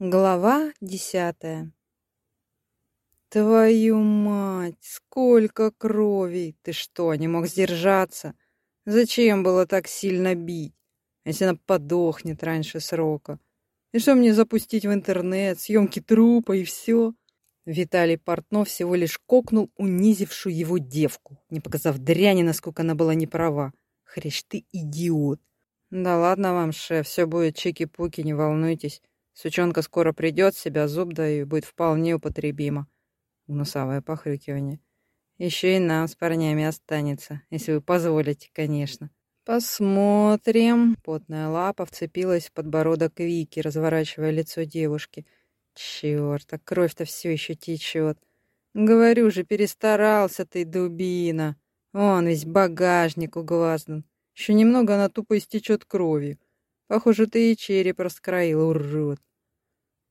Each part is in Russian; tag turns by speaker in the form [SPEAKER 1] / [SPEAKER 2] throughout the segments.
[SPEAKER 1] Глава десятая «Твою мать! Сколько крови! Ты что, не мог сдержаться? Зачем было так сильно бить? Если она подохнет раньше срока? И что мне запустить в интернет, съемки трупа и все?» Виталий Портнов всего лишь кокнул унизившую его девку, не показав дряни, насколько она была неправа. Хрещ ты идиот! Да ладно вам, шеф, все будет чики-пуки, не волнуйтесь. Сучонка скоро придет себя, зуб даю, будет вполне употребимо. Гнусавое похрюкивание. Еще и нам с парнями останется, если вы позволите, конечно. Посмотрим. Потная лапа вцепилась в подбородок Вики, разворачивая лицо девушки. Черт, а кровь-то все еще течет. Говорю же, перестарался ты, дубина. Он весь багажник углаздан. Еще немного она тупо истечет кровью. Похоже, ты и череп раскроил, урод.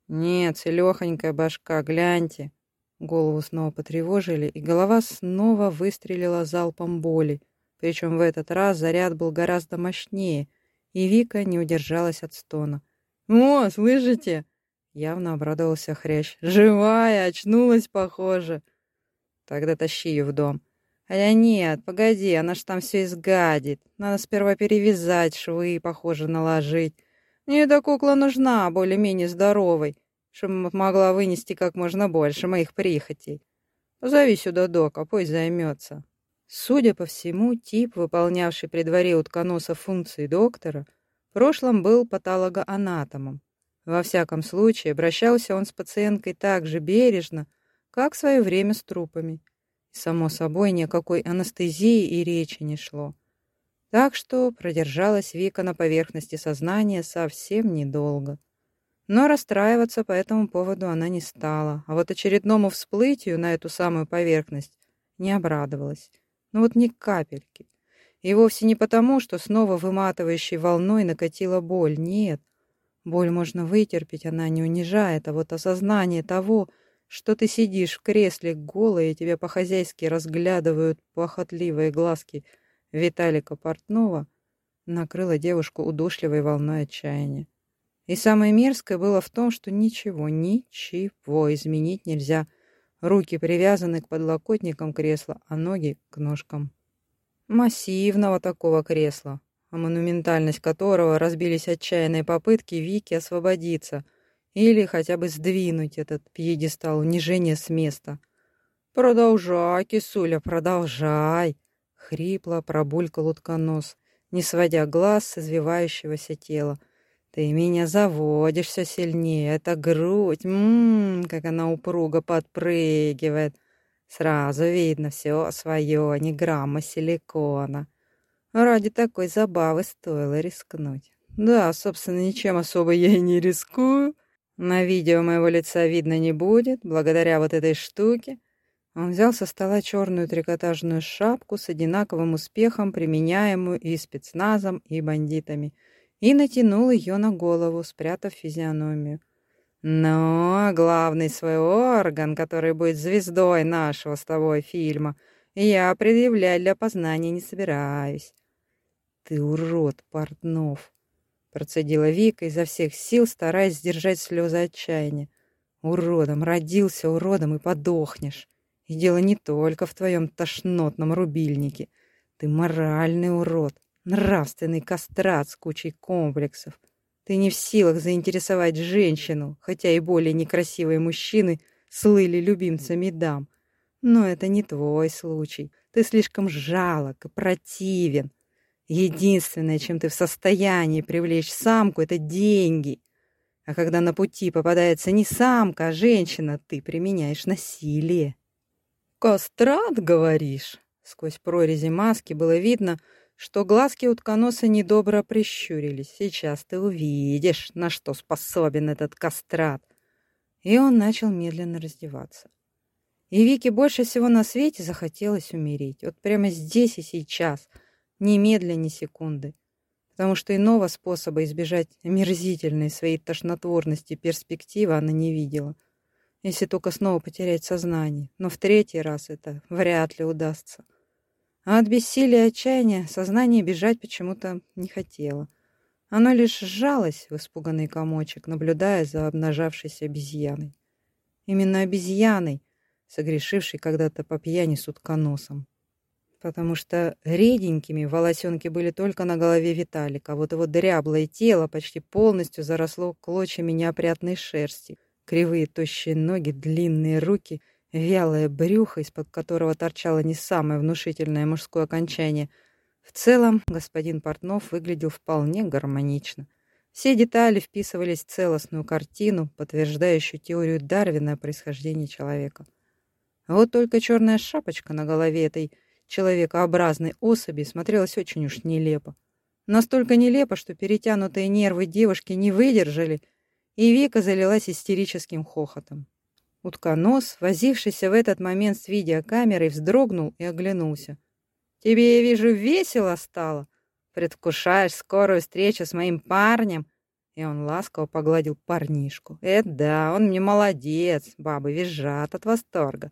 [SPEAKER 1] «Нет, целехонькая башка, гляньте!» Голову снова потревожили, и голова снова выстрелила залпом боли. Причем в этот раз заряд был гораздо мощнее, и Вика не удержалась от стона. «О, слышите?» Явно обрадовался хрящ. «Живая, очнулась, похоже!» «Тогда тащи ее в дом». «А я нет, погоди, она ж там все изгадит. Надо сперва перевязать швы, похоже, наложить. Мне эта кукла нужна, более-менее здоровой, чтобы могла вынести как можно больше моих прихотей. Позови сюда дока, пусть займется. Судя по всему, тип, выполнявший при дворе утконоса функции доктора, в прошлом был патологоанатомом. Во всяком случае, обращался он с пациенткой так же бережно, как в свое время с трупами. Само собой, никакой анестезии и речи не шло. Так что продержалась Вика на поверхности сознания совсем недолго. Но расстраиваться по этому поводу она не стала, а вот очередному всплытию на эту самую поверхность не обрадовалась. Ну вот ни капельки. И вовсе не потому, что снова выматывающей волной накатила боль. Нет. Боль можно вытерпеть, она не унижает, а вот осознание того, что ты сидишь в кресле голой, и тебя по-хозяйски разглядывают похотливые глазки — Виталика Портнова накрыла девушку удушливой волной отчаяния. И самое мерзкое было в том, что ничего, ничего изменить нельзя. Руки привязаны к подлокотникам кресла, а ноги к ножкам. Массивного такого кресла, а монументальность которого разбились отчаянные попытки Вики освободиться или хотя бы сдвинуть этот пьедестал унижения с места. «Продолжай, кисуля, продолжай!» Хрипло пробулькал утконос, не сводя глаз с извивающегося тела. «Ты меня заводишь все сильнее. Это грудь. Ммм, как она упруго подпрыгивает. Сразу видно все свое, ни грамма силикона. Ради такой забавы стоило рискнуть. Да, собственно, ничем особо я и не рискую. На видео моего лица видно не будет, благодаря вот этой штуке. Он взял со стола черную трикотажную шапку с одинаковым успехом, применяемую и спецназом, и бандитами, и натянул ее на голову, спрятав физиономию. «Но главный свой орган, который будет звездой нашего с тобой фильма, я предъявлять для познания не собираюсь». «Ты урод, Портнов!» — процедила Вика изо всех сил, стараясь сдержать слезы отчаяния. «Уродом родился, уродом и подохнешь!» И дело не только в твоем тошнотном рубильнике. Ты моральный урод, нравственный кастрат с кучей комплексов. Ты не в силах заинтересовать женщину, хотя и более некрасивые мужчины слыли любимцами дам. Но это не твой случай. Ты слишком жалок и противен. Единственное, чем ты в состоянии привлечь самку, это деньги. А когда на пути попадается не самка, а женщина, ты применяешь насилие. «Кастрат, говоришь?» Сквозь прорези маски было видно, что глазки утконоса недобро прищурились. «Сейчас ты увидишь, на что способен этот кастрат!» И он начал медленно раздеваться. И Вике больше всего на свете захотелось умереть. Вот прямо здесь и сейчас, ни медля, ни секунды. Потому что иного способа избежать омерзительной своей тошнотворности перспективы она не видела — если только снова потерять сознание. Но в третий раз это вряд ли удастся. А от бессилия и отчаяния сознание бежать почему-то не хотело. Оно лишь сжалось в испуганный комочек, наблюдая за обнажавшейся обезьяной. Именно обезьяной, согрешившей когда-то по пьяни с утконосом. Потому что реденькими волосенки были только на голове Виталика, вот его дряблое тело почти полностью заросло клочьями неопрятной шерсти. Кривые тощие ноги, длинные руки, вялое брюхо, из-под которого торчало не самое внушительное мужское окончание — в целом, господин Портнов выглядел вполне гармонично. Все детали вписывались в целостную картину, подтверждающую теорию Дарвина о происхождении человека. Вот только черная шапочка на голове этой человекообразной особи смотрелась очень уж нелепо. Настолько нелепо, что перетянутые нервы девушки не выдержали, и Вика залилась истерическим хохотом. Утконос, возившийся в этот момент с видеокамерой, вздрогнул и оглянулся. Тебе, я вижу, весело стало. Предвкушаешь скорую встречу с моим парнем?» И он ласково погладил парнишку. «Это да, он мне молодец, бабы визжат от восторга».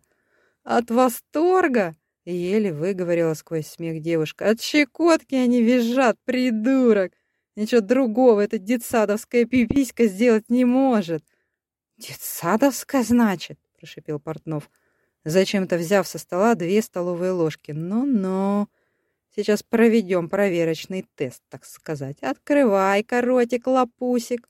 [SPEAKER 1] «От восторга?» — еле выговорила сквозь смех девушка. «От щекотки они визжат, придурок! Ничего другого эта детсадовская пиписька сделать не может!» «Детсадовская, значит?» — прошипел Портнов зачем-то взяв со стола две столовые ложки. «Ну-ну, сейчас проведем проверочный тест, так сказать. Открывай-ка ротик, лапусик!»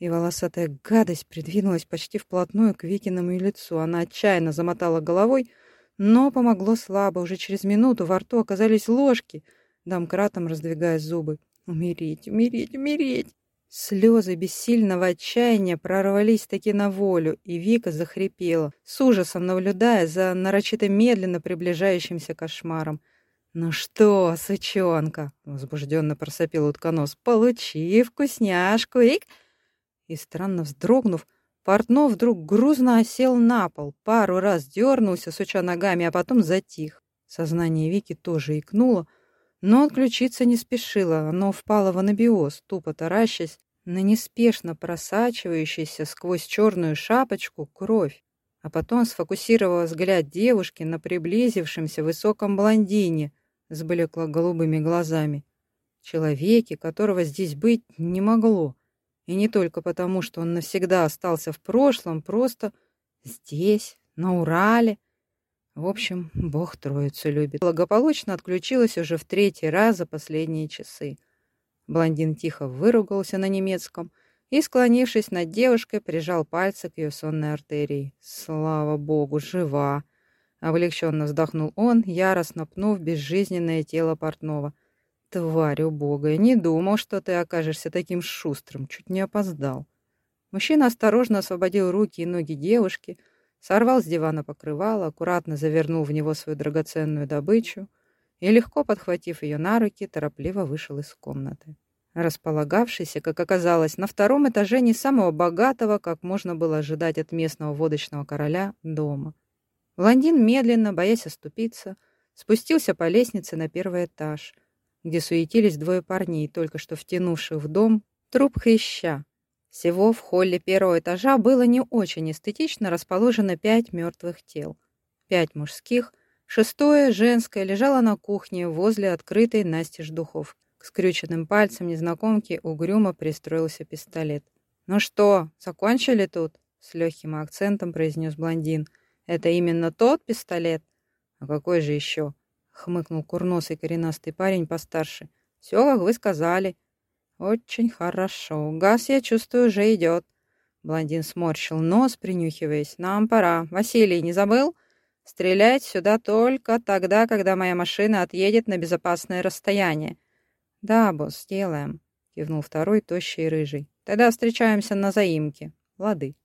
[SPEAKER 1] И волосатая гадость придвинулась почти вплотную к Викиному лицу. Она отчаянно замотала головой, но помогло слабо. Уже через минуту во рту оказались ложки, домкратом раздвигая зубы. «Умереть, умереть, умереть!» Слезы бессильного отчаяния прорвались таки на волю, и Вика захрипела, с ужасом наблюдая за нарочито медленно приближающимся кошмаром. «Ну что, сучонка?» — возбужденно просопил утконос. «Получи вкусняшку, ик!» И, странно вздрогнув, Портнов вдруг грузно осел на пол, пару раз дернулся, суча ногами, а потом затих. Сознание Вики тоже икнуло, но отключиться не спешило, оно впало в анабиоз, тупо таращась на неспешно просачивающуюся сквозь черную шапочку кровь, а потом сфокусировала взгляд девушки на приблизившемся высоком блондине с блекло-голубыми глазами. Человеке, которого здесь быть не могло. И не только потому, что он навсегда остался в прошлом, просто здесь, на Урале. В общем, Бог Троицу любит. Благополучно отключилась уже в третий раз за последние часы. Блондин тихо выругался на немецком и, склонившись над девушкой, прижал пальцы к ее сонной артерии. «Слава богу, жива!» Облегченно вздохнул он, яростно пнув безжизненное тело портного. «Тварь убогая, не думал, что ты окажешься таким шустрым, чуть не опоздал». Мужчина осторожно освободил руки и ноги девушки, сорвал с дивана покрывало, аккуратно завернул в него свою драгоценную добычу — и, легко подхватив ее на руки, торопливо вышел из комнаты. Располагавшийся, как оказалось, на втором этаже не самого богатого, как можно было ожидать от местного водочного короля, дома. Блондин медленно, боясь оступиться, спустился по лестнице на первый этаж, где суетились двое парней, только что втянувших в дом труп хряща. Всего в холле первого этажа было не очень эстетично расположено пять мертвых тел. Пять мужских – Шестое, женское, лежало на кухне возле открытой настежь духовки. К скрюченным пальцам незнакомки угрюмо пристроился пистолет. «Ну что, закончили тут?» — с легким акцентом произнес блондин. «Это именно тот пистолет?» «А какой же еще?» — хмыкнул курносый коренастый парень постарше. «Все, как вы сказали». «Очень хорошо. Газ, я чувствую, уже идет». Блондин сморщил нос, принюхиваясь. «Нам пора. Василий, не забыл?» Стрелять сюда только тогда, когда моя машина отъедет на безопасное расстояние. Да, босс, сделаем, кивнул второй, тощий и рыжий. Тогда встречаемся на заимке. Лады.